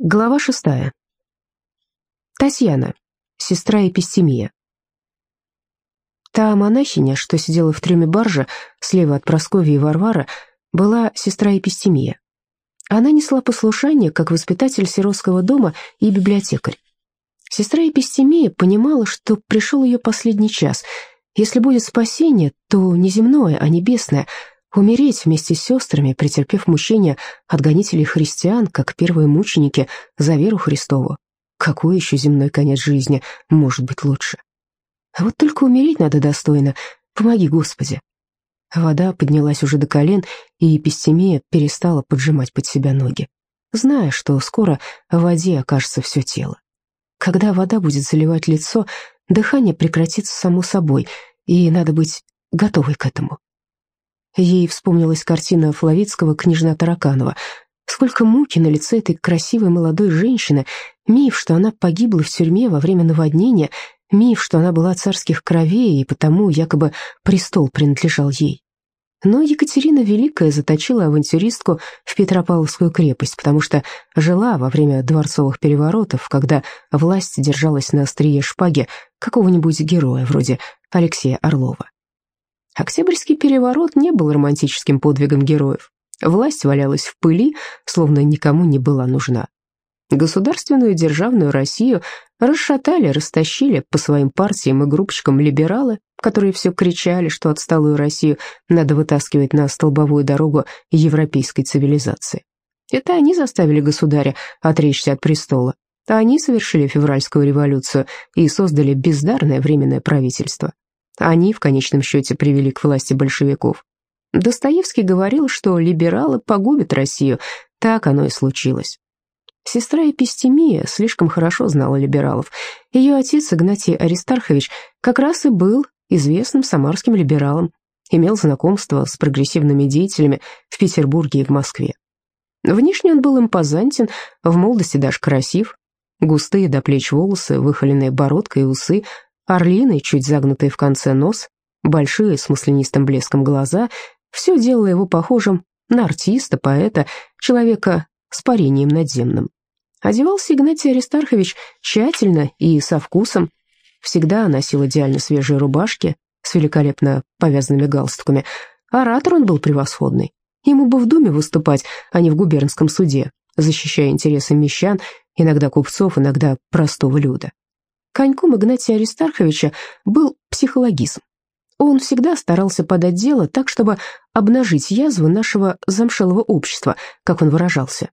Глава шестая. Татьяна, сестра Эпистемия. Та монахиня, что сидела в трюме баржа, слева от Прасковьи и Варвара, была сестра Эпистемия. Она несла послушание как воспитатель сиротского дома и библиотекарь. Сестра Эпистемия понимала, что пришел ее последний час. Если будет спасение, то не земное, а небесное — Умереть вместе с сестрами, претерпев мучения от гонителей христиан, как первые мученики за веру Христову. Какой еще земной конец жизни может быть лучше? А вот только умереть надо достойно. Помоги, Господи. Вода поднялась уже до колен, и Епистемия перестала поджимать под себя ноги, зная, что скоро в воде окажется все тело. Когда вода будет заливать лицо, дыхание прекратится само собой, и надо быть готовой к этому. Ей вспомнилась картина Флавицкого «Княжна Тараканова». Сколько муки на лице этой красивой молодой женщины, миф, что она погибла в тюрьме во время наводнения, миф, что она была царских кровей, и потому якобы престол принадлежал ей. Но Екатерина Великая заточила авантюристку в Петропавловскую крепость, потому что жила во время дворцовых переворотов, когда власть держалась на острие шпаги какого-нибудь героя, вроде Алексея Орлова. Октябрьский переворот не был романтическим подвигом героев. Власть валялась в пыли, словно никому не была нужна. Государственную державную Россию расшатали, растащили по своим партиям и группочкам либералы, которые все кричали, что отсталую Россию надо вытаскивать на столбовую дорогу европейской цивилизации. Это они заставили государя отречься от престола, они совершили февральскую революцию и создали бездарное временное правительство. Они в конечном счете привели к власти большевиков. Достоевский говорил, что либералы погубят Россию, так оно и случилось. Сестра Эпистемия слишком хорошо знала либералов. Ее отец Игнатий Аристархович как раз и был известным самарским либералом, имел знакомство с прогрессивными деятелями в Петербурге и в Москве. Внешне он был импозантен, в молодости даже красив. Густые до плеч волосы, выхоленные бородка и усы, Орлиный, чуть загнутый в конце нос, большие с маслянистым блеском глаза, все делало его похожим на артиста, поэта, человека с парением надземным. Одевался Игнатий Аристархович тщательно и со вкусом, всегда носил идеально свежие рубашки с великолепно повязанными галстуками. Оратор он был превосходный. Ему бы в Думе выступать, а не в губернском суде, защищая интересы мещан, иногда купцов, иногда простого люда. Коньком Игнатия Аристарховича был психологизм. Он всегда старался подать дело так, чтобы обнажить язвы нашего замшелого общества, как он выражался.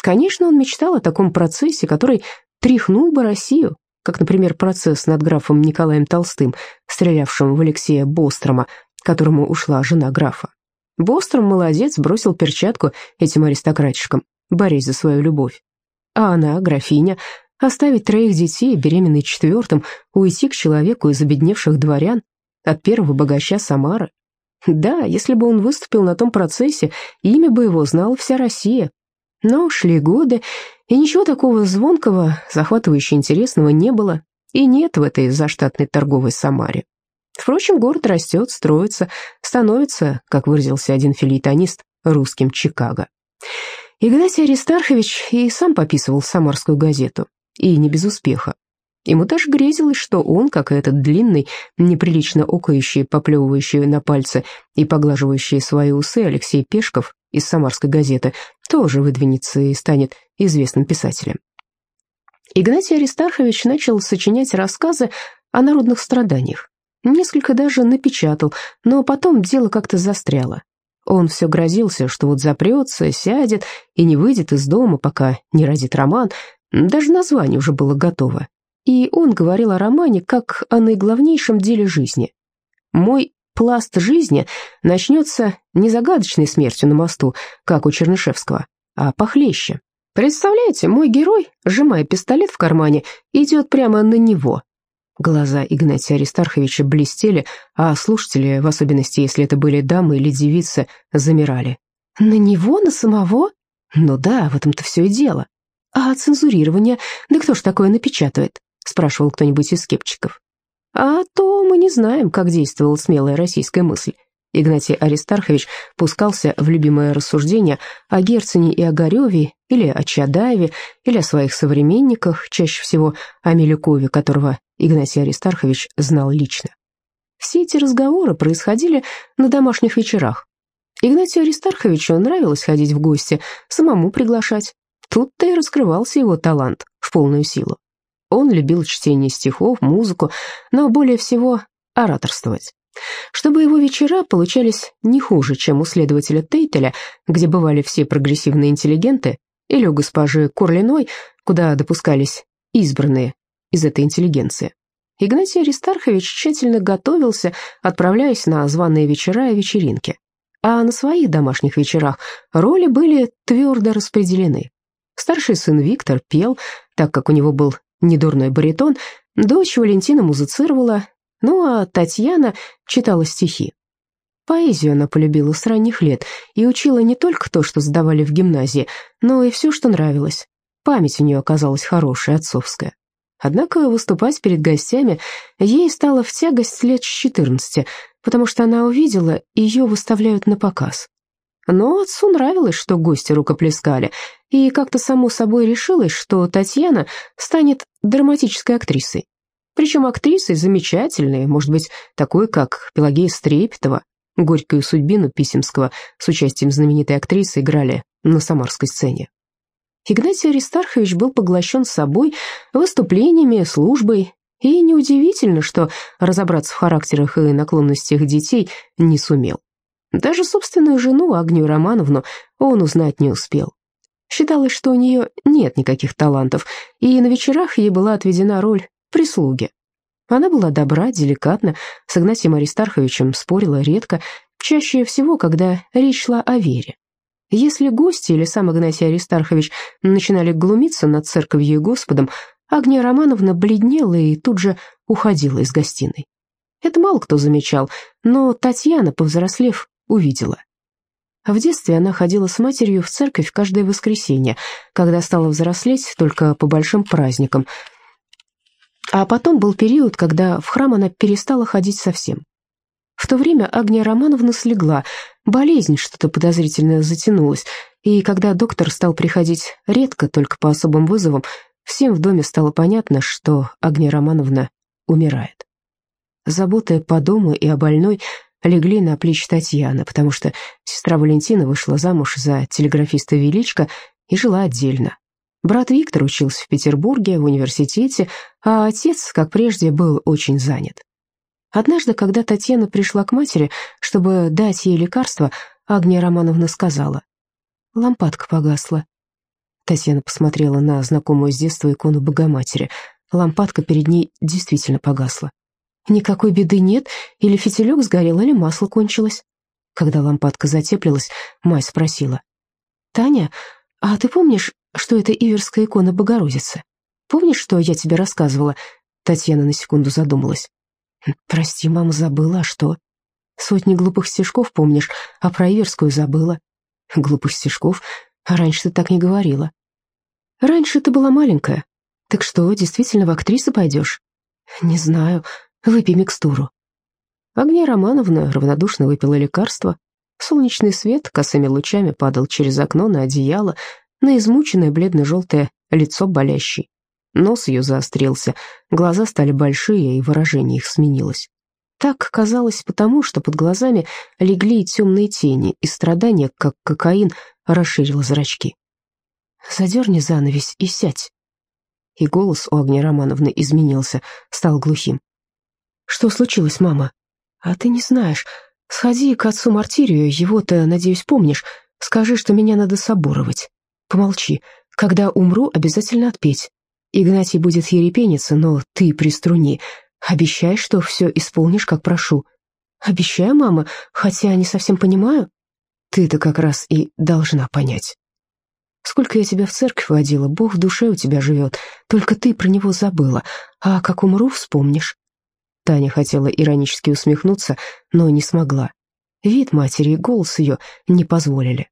Конечно, он мечтал о таком процессе, который тряхнул бы Россию, как, например, процесс над графом Николаем Толстым, стрелявшим в Алексея Бострома, которому ушла жена графа. Бостром молодец, бросил перчатку этим аристократчикам, борясь за свою любовь. А она, графиня, Оставить троих детей, беременной четвертым, уйти к человеку из обедневших дворян, от первого богача Самары. Да, если бы он выступил на том процессе, имя бы его знала вся Россия. Но шли годы, и ничего такого звонкого, захватывающе интересного не было, и нет в этой заштатной торговой Самаре. Впрочем, город растет, строится, становится, как выразился один филейтонист, русским Чикаго. Игнатий Аристархович и сам пописывал самарскую газету и не без успеха. Ему даже грезилось, что он, как и этот длинный, неприлично окающий, поплевывающий на пальцы и поглаживающий свои усы Алексей Пешков из «Самарской газеты», тоже выдвинется и станет известным писателем. Игнатий Аристархович начал сочинять рассказы о народных страданиях. Несколько даже напечатал, но потом дело как-то застряло. Он все грозился, что вот запрется, сядет и не выйдет из дома, пока не родит роман, даже название уже было готово. И он говорил о романе как о наиглавнейшем деле жизни. «Мой пласт жизни начнется не загадочной смертью на мосту, как у Чернышевского, а похлеще. Представляете, мой герой, сжимая пистолет в кармане, идет прямо на него». Глаза Игнатия Аристарховича блестели, а слушатели, в особенности, если это были дамы или девицы, замирали. «На него? На самого?» «Ну да, в этом-то все и дело. «А цензурирование? Да кто ж такое напечатает?» — спрашивал кто-нибудь из скепчиков. «А то мы не знаем, как действовала смелая российская мысль. Игнатий Аристархович пускался в любимое рассуждение о Герцене и Огареве, или о Чадаеве, или о своих современниках, чаще всего о Милюкове, которого Игнатий Аристархович знал лично. Все эти разговоры происходили на домашних вечерах. Игнатию Аристарховичу нравилось ходить в гости, самому приглашать. Тут-то и раскрывался его талант в полную силу. Он любил чтение стихов, музыку, но более всего ораторствовать. Чтобы его вечера получались не хуже, чем у следователя Тейтеля, где бывали все прогрессивные интеллигенты, или у госпожи Курлиной, куда допускались избранные из этой интеллигенции. Игнатий Аристархович тщательно готовился, отправляясь на званые вечера и вечеринки. А на своих домашних вечерах роли были твердо распределены. Старший сын Виктор пел, так как у него был недурной баритон, дочь Валентина музицировала, ну а Татьяна читала стихи. Поэзию она полюбила с ранних лет и учила не только то, что сдавали в гимназии, но и все, что нравилось. Память у нее оказалась хорошая, отцовская. Однако выступать перед гостями ей стало в тягость лет с 14, потому что она увидела, ее выставляют на показ. Но отцу нравилось, что гости рукоплескали, и как-то само собой решилось, что Татьяна станет драматической актрисой. Причем актрисой замечательной, может быть, такой, как Пелагея Стрепетова. Горькую судьбину Писемского с участием знаменитой актрисы играли на самарской сцене. Игнатий Аристархович был поглощен собой, выступлениями, службой, и неудивительно, что разобраться в характерах и наклонностях детей не сумел. Даже собственную жену, Агнию Романовну, он узнать не успел. Считалось, что у нее нет никаких талантов, и на вечерах ей была отведена роль прислуги. Она была добра, деликатна, с Игнатием Аристарховичем спорила редко, чаще всего, когда речь шла о вере. Если гости или сам Игнатий Аристархович начинали глумиться над церковью и Господом, Агния Романовна бледнела и тут же уходила из гостиной. Это мало кто замечал, но Татьяна, повзрослев, увидела. В детстве она ходила с матерью в церковь каждое воскресенье, когда стала взрослеть только по большим праздникам – а потом был период, когда в храм она перестала ходить совсем. В то время Агния Романовна слегла, болезнь что-то подозрительно затянулась, и когда доктор стал приходить редко, только по особым вызовам, всем в доме стало понятно, что Агния Романовна умирает. Заботы по дому и о больной легли на плечи Татьяны, потому что сестра Валентина вышла замуж за телеграфиста Величко и жила отдельно. Брат Виктор учился в Петербурге, в университете, а отец, как прежде, был очень занят. Однажды, когда Татьяна пришла к матери, чтобы дать ей лекарство, Агния Романовна сказала, «Лампадка погасла». Татьяна посмотрела на знакомую с детства икону Богоматери. Лампадка перед ней действительно погасла. Никакой беды нет, или фитилек сгорел, или масло кончилось. Когда лампадка затеплилась, мать спросила, «Таня, а ты помнишь, что это Иверская икона Богородицы. Помнишь, что я тебе рассказывала?» Татьяна на секунду задумалась. «Хм, «Прости, мама, забыла, а что?» «Сотни глупых стишков помнишь, а про Иверскую забыла». «Глупых стишков? А раньше ты так не говорила». «Раньше ты была маленькая. Так что, действительно в актрисы пойдешь?» «Не знаю. Выпей микстуру». Агния Романовна равнодушно выпила лекарство. Солнечный свет косыми лучами падал через окно на одеяло, на измученное бледно-желтое лицо болящей. Нос ее заострился, глаза стали большие, и выражение их сменилось. Так казалось потому, что под глазами легли темные тени, и страдание, как кокаин, расширило зрачки. «Задерни занавесь и сядь». И голос у Агни Романовны изменился, стал глухим. «Что случилось, мама?» «А ты не знаешь. Сходи к отцу Мартирию, его-то, надеюсь, помнишь. Скажи, что меня надо соборовать». Помолчи. Когда умру, обязательно отпеть. Игнатий будет ерепениться, но ты приструни. Обещай, что все исполнишь, как прошу. Обещаю, мама, хотя не совсем понимаю. Ты-то как раз и должна понять. Сколько я тебя в церковь водила, Бог в душе у тебя живет, только ты про него забыла, а как умру, вспомнишь. Таня хотела иронически усмехнуться, но не смогла. Вид матери и голос ее не позволили.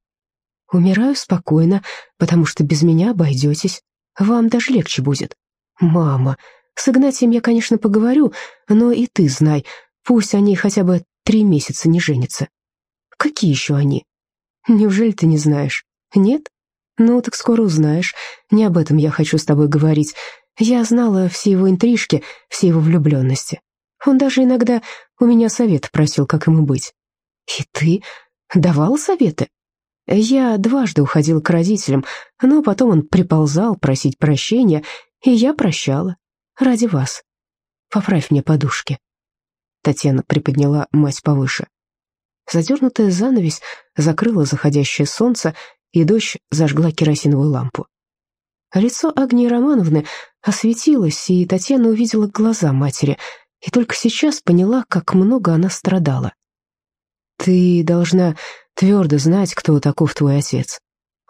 Умираю спокойно, потому что без меня обойдетесь. Вам даже легче будет. Мама, с Игнатием я, конечно, поговорю, но и ты знай, пусть они хотя бы три месяца не женится. Какие еще они? Неужели ты не знаешь? Нет? Ну, так скоро узнаешь. Не об этом я хочу с тобой говорить. Я знала все его интрижки, все его влюбленности. Он даже иногда у меня совет просил, как ему быть. И ты давал советы? Я дважды уходила к родителям, но потом он приползал просить прощения, и я прощала. Ради вас. Поправь мне подушки. Татьяна приподняла мать повыше. Задернутая занавесь закрыла заходящее солнце, и дождь зажгла керосиновую лампу. Лицо Агнии Романовны осветилось, и Татьяна увидела глаза матери, и только сейчас поняла, как много она страдала. «Ты должна твердо знать, кто таков твой отец.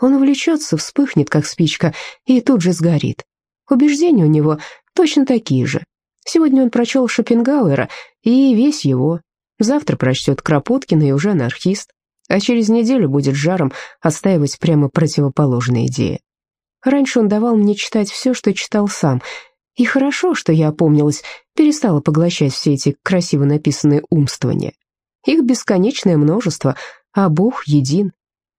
Он увлечется, вспыхнет, как спичка, и тут же сгорит. Убеждения у него точно такие же. Сегодня он прочел Шопенгауэра, и весь его. Завтра прочтет Кропоткина и уже анархист. А через неделю будет жаром отстаивать прямо противоположные идеи. Раньше он давал мне читать все, что читал сам. И хорошо, что я опомнилась, перестала поглощать все эти красиво написанные умствования. Их бесконечное множество, а Бог един.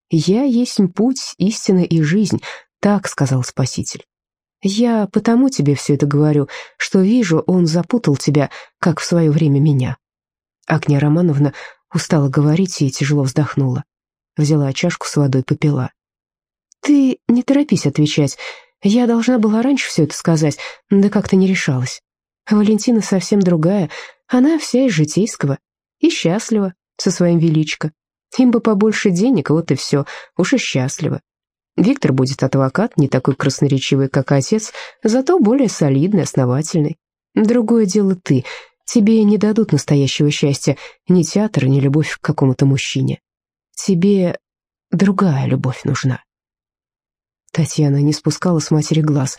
«Я есть путь, истина и жизнь», — так сказал Спаситель. Я потому тебе все это говорю, что вижу, он запутал тебя, как в свое время меня». Агния Романовна устала говорить и тяжело вздохнула. Взяла чашку с водой, попила. «Ты не торопись отвечать. Я должна была раньше все это сказать, да как-то не решалась. Валентина совсем другая, она вся из житейского. И счастлива со своим величко. Им бы побольше денег, вот и все, уж и счастлива. Виктор будет адвокат, не такой красноречивый, как отец, зато более солидный, основательный. Другое дело ты. Тебе не дадут настоящего счастья ни театр, ни любовь к какому-то мужчине. Тебе другая любовь нужна. Татьяна не спускала с матери глаз.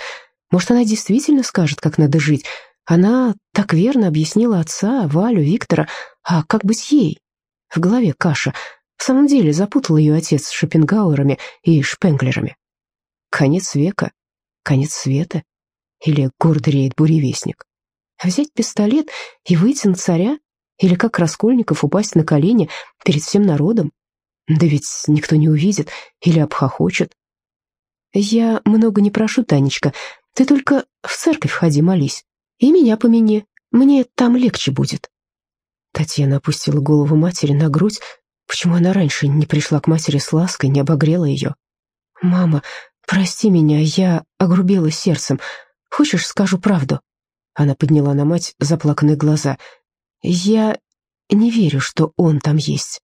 Может, она действительно скажет, как надо жить? Она так верно объяснила отца, Валю, Виктора. А как быть ей? В голове каша — в самом деле запутал ее отец с Шопенгауэрами и Шпенглерами. Конец века, конец света или гордо буревестник. Взять пистолет и выйти на царя? Или как Раскольников упасть на колени перед всем народом? Да ведь никто не увидит или обхохочет. Я много не прошу, Танечка, ты только в церковь ходи, молись. И меня помяни, мне там легче будет. Татьяна опустила голову матери на грудь, Почему она раньше не пришла к матери с лаской, не обогрела ее? «Мама, прости меня, я огрубела сердцем. Хочешь, скажу правду?» Она подняла на мать заплаканные глаза. «Я не верю, что он там есть».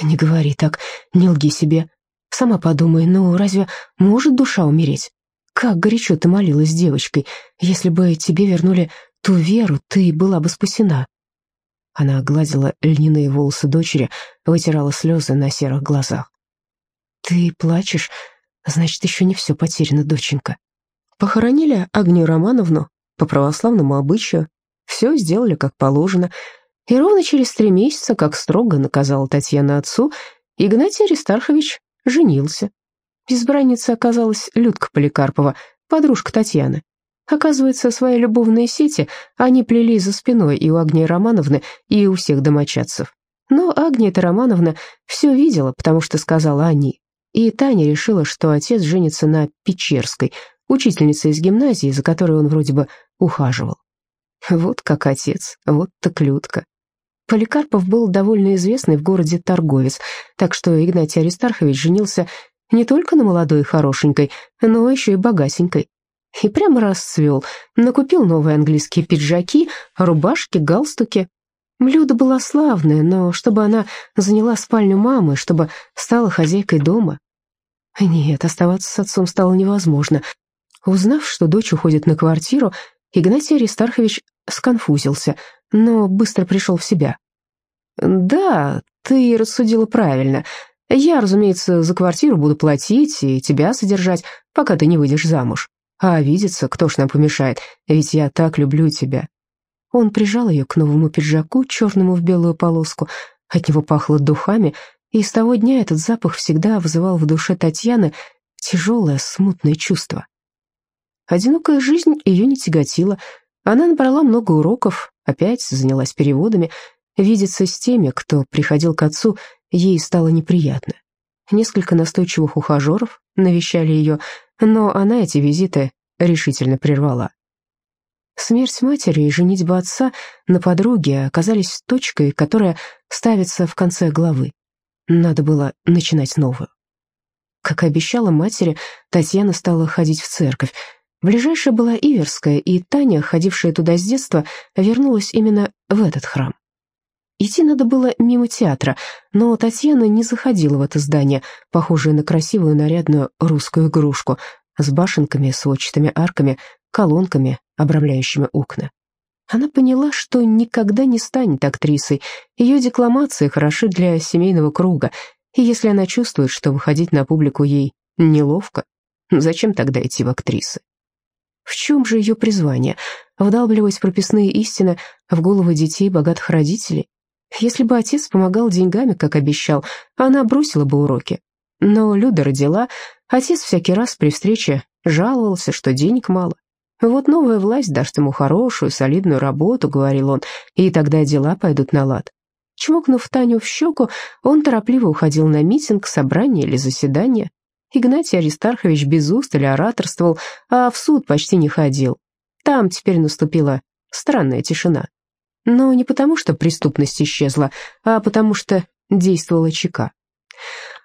«Не говори так, не лги себе. Сама подумай, ну разве может душа умереть? Как горячо ты молилась девочкой. Если бы тебе вернули ту веру, ты была бы спасена». Она гладила льняные волосы дочери, вытирала слезы на серых глазах. «Ты плачешь? Значит, еще не все потеряно, доченька». Похоронили Агнию Романовну по православному обычаю. Все сделали как положено. И ровно через три месяца, как строго наказала Татьяна отцу, Игнатий Аристархович женился. Избранницей оказалась Людка Поликарпова, подружка Татьяны. Оказывается, свои любовные сети они плели за спиной и у Агнии Романовны, и у всех домочадцев. Но Агния-то Романовна все видела, потому что сказала они. И Таня решила, что отец женится на Печерской, учительнице из гимназии, за которой он вроде бы ухаживал. Вот как отец, вот так Людка. Поликарпов был довольно известный в городе торговец, так что Игнатий Аристархович женился не только на молодой и хорошенькой, но еще и богатенькой. И прямо расцвел. Накупил новые английские пиджаки, рубашки, галстуки. Люда была славная, но чтобы она заняла спальню мамы, чтобы стала хозяйкой дома... Нет, оставаться с отцом стало невозможно. Узнав, что дочь уходит на квартиру, Игнатий Аристархович сконфузился, но быстро пришел в себя. «Да, ты рассудила правильно. Я, разумеется, за квартиру буду платить и тебя содержать, пока ты не выйдешь замуж. А видеться кто ж нам помешает, ведь я так люблю тебя». Он прижал ее к новому пиджаку, черному в белую полоску. От него пахло духами, и с того дня этот запах всегда вызывал в душе Татьяны тяжелое, смутное чувство. Одинокая жизнь ее не тяготила. Она набрала много уроков, опять занялась переводами. видеться с теми, кто приходил к отцу, ей стало неприятно. Несколько настойчивых ухажеров навещали ее, но она эти визиты решительно прервала. Смерть матери и женитьба отца на подруге оказались точкой, которая ставится в конце главы. Надо было начинать новую. Как и обещала матери, Татьяна стала ходить в церковь. Ближайшая была Иверская, и Таня, ходившая туда с детства, вернулась именно в этот храм. Идти надо было мимо театра, но Татьяна не заходила в это здание, похожее на красивую нарядную русскую игрушку, с башенками, сводчатыми арками, колонками, обрамляющими окна. Она поняла, что никогда не станет актрисой, ее декламации хороши для семейного круга, и если она чувствует, что выходить на публику ей неловко, зачем тогда идти в актрисы? В чем же ее призвание? Вдалбливать прописные истины в головы детей богатых родителей? Если бы отец помогал деньгами, как обещал, она бросила бы уроки. Но Люда родила, отец всякий раз при встрече жаловался, что денег мало. «Вот новая власть даст ему хорошую, солидную работу», — говорил он, «и тогда дела пойдут на лад». Чмокнув Таню в щеку, он торопливо уходил на митинг, собрание или заседание. Игнатий Аристархович без устали ораторствовал, а в суд почти не ходил. Там теперь наступила странная тишина. Но не потому, что преступность исчезла, а потому что действовала ЧК.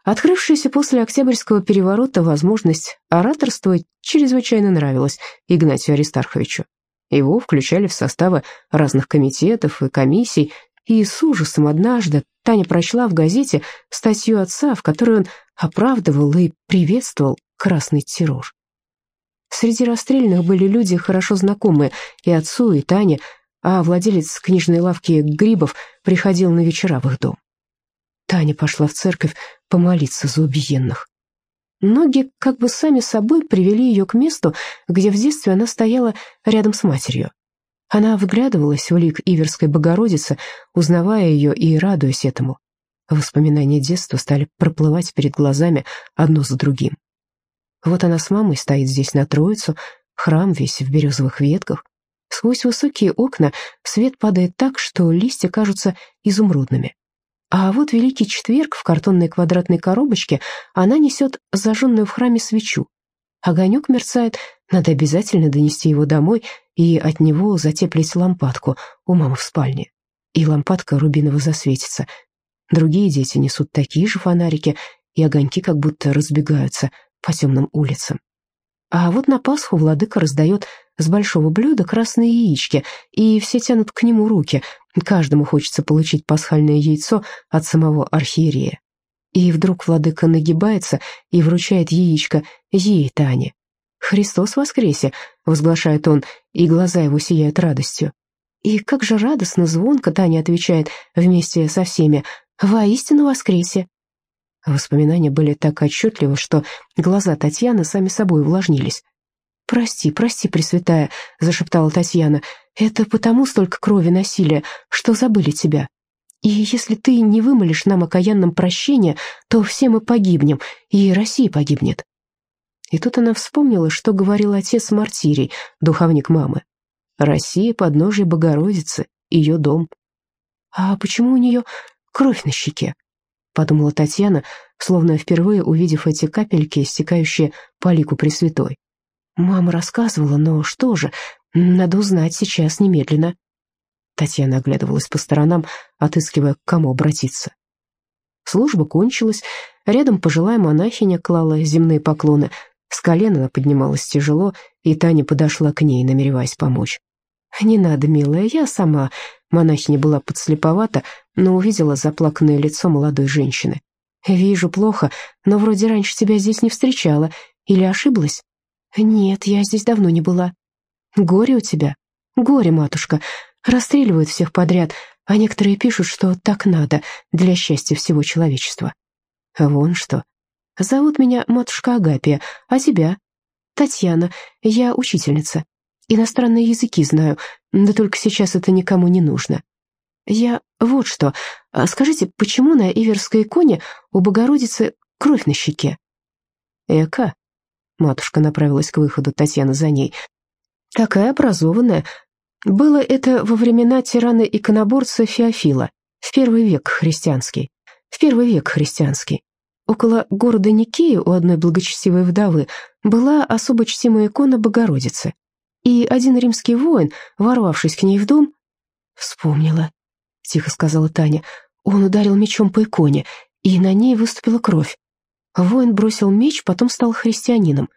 Открывшаяся после Октябрьского переворота возможность ораторствовать чрезвычайно нравилась Игнатию Аристарховичу. Его включали в составы разных комитетов и комиссий, и с ужасом однажды Таня прочла в газете статью отца, в которой он оправдывал и приветствовал красный террор. Среди расстрелянных были люди, хорошо знакомые и отцу, и Тане, а владелец книжной лавки Грибов приходил на вечера в их дом. Таня пошла в церковь помолиться за убиенных. Ноги как бы сами собой привели ее к месту, где в детстве она стояла рядом с матерью. Она вглядывалась в лик Иверской Богородицы, узнавая ее и радуясь этому. Воспоминания детства стали проплывать перед глазами одно за другим. Вот она с мамой стоит здесь на Троицу, храм весь в березовых ветках. Сквозь высокие окна свет падает так, что листья кажутся изумрудными. А вот Великий Четверг в картонной квадратной коробочке она несет зажженную в храме свечу. Огонек мерцает, надо обязательно донести его домой и от него затеплить лампадку у мамы в спальне. И лампадка рубиново засветится. Другие дети несут такие же фонарики, и огоньки как будто разбегаются по темным улицам. А вот на Пасху владыка раздает с большого блюда красные яички, и все тянут к нему руки. Каждому хочется получить пасхальное яйцо от самого архиерея. И вдруг владыка нагибается и вручает яичко ей, Тане. «Христос воскресе!» — возглашает он, и глаза его сияют радостью. И как же радостно, звонко Таня отвечает вместе со всеми «Воистину воскресе!» Воспоминания были так отчетливы, что глаза Татьяны сами собой увлажнились. «Прости, прости, Пресвятая», — зашептала Татьяна, — «это потому столько крови насилия, что забыли тебя. И если ты не вымолишь нам окаянном прощения, то все мы погибнем, и Россия погибнет». И тут она вспомнила, что говорил отец Мартирий, духовник мамы. «Россия — подножие Богородицы, ее дом». «А почему у нее кровь на щеке?» — подумала Татьяна, словно впервые увидев эти капельки, стекающие по лику Пресвятой. «Мама рассказывала, но что же, надо узнать сейчас немедленно». Татьяна оглядывалась по сторонам, отыскивая, к кому обратиться. Служба кончилась, рядом пожилая монахиня клала земные поклоны, с колена она поднималась тяжело, и Таня подошла к ней, намереваясь помочь. «Не надо, милая, я сама». Монахиня была подслеповата, но увидела заплаканное лицо молодой женщины. «Вижу плохо, но вроде раньше тебя здесь не встречала. Или ошиблась?» «Нет, я здесь давно не была». «Горе у тебя?» «Горе, матушка. Расстреливают всех подряд, а некоторые пишут, что так надо для счастья всего человечества». «Вон что. Зовут меня матушка Агапия, а тебя?» «Татьяна. Я учительница. Иностранные языки знаю, да только сейчас это никому не нужно. Я вот что. А скажите, почему на Иверской иконе у Богородицы кровь на щеке? Эка. Матушка направилась к выходу, Татьяна за ней. Какая образованная. Было это во времена тирана-иконоборца Феофила. В первый век христианский. В первый век христианский. Около города Никеи у одной благочестивой вдовы была особо чтимая икона Богородицы. И один римский воин, ворвавшись к ней в дом... «Вспомнила», — тихо сказала Таня. «Он ударил мечом по иконе, и на ней выступила кровь. Воин бросил меч, потом стал христианином.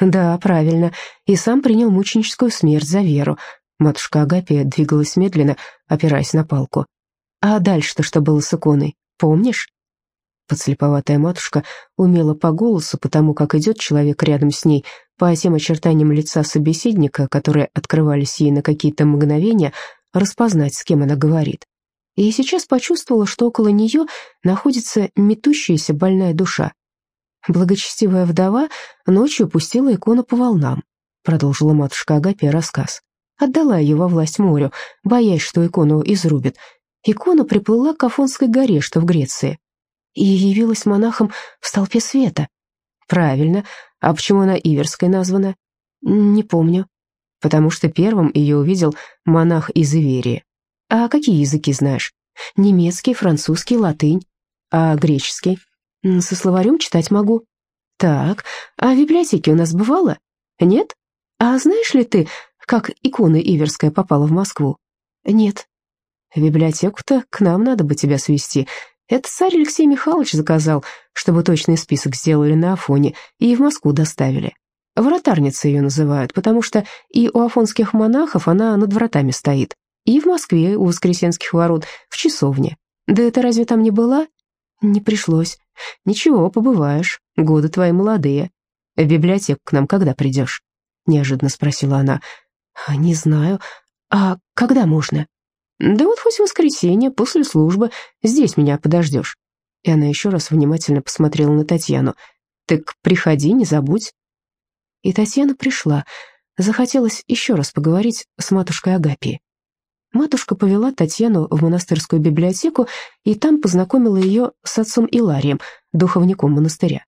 Да, правильно, и сам принял мученическую смерть за веру. Матушка Агапия двигалась медленно, опираясь на палку. А дальше-то что было с иконой, помнишь? Подслеповатая матушка умела по голосу, потому как идет человек рядом с ней, по тем очертаниям лица собеседника, которые открывались ей на какие-то мгновения, распознать, с кем она говорит. И сейчас почувствовала, что около нее находится метущаяся больная душа. Благочестивая вдова ночью пустила икону по волнам, продолжила матушка Агапия рассказ. Отдала ее во власть морю, боясь, что икону изрубит. Икона приплыла к Афонской горе, что в Греции, и явилась монахом в столпе света. Правильно. А почему она Иверской названа? Не помню. Потому что первым ее увидел монах из Иверии. А какие языки знаешь? Немецкий, французский, латынь. А греческий? Со словарем читать могу. Так, а в библиотеке у нас бывало? Нет? А знаешь ли ты, как икона Иверская попала в Москву? Нет. В библиотеку-то к нам надо бы тебя свести. Это царь Алексей Михайлович заказал, чтобы точный список сделали на Афоне и в Москву доставили. Вратарница ее называют, потому что и у афонских монахов она над вратами стоит, и в Москве у Воскресенских ворот, в часовне. Да это разве там не была? Не пришлось. Ничего, побываешь, годы твои молодые. В библиотеку к нам когда придешь? Неожиданно спросила она. «А, «Не знаю. А когда можно?» «Да вот хоть в воскресенье, после службы. Здесь меня подождешь». И она еще раз внимательно посмотрела на Татьяну. «Так приходи, не забудь». И Татьяна пришла. Захотелось еще раз поговорить с матушкой Агапией. Матушка повела Татьяну в монастырскую библиотеку и там познакомила ее с отцом Иларием, духовником монастыря.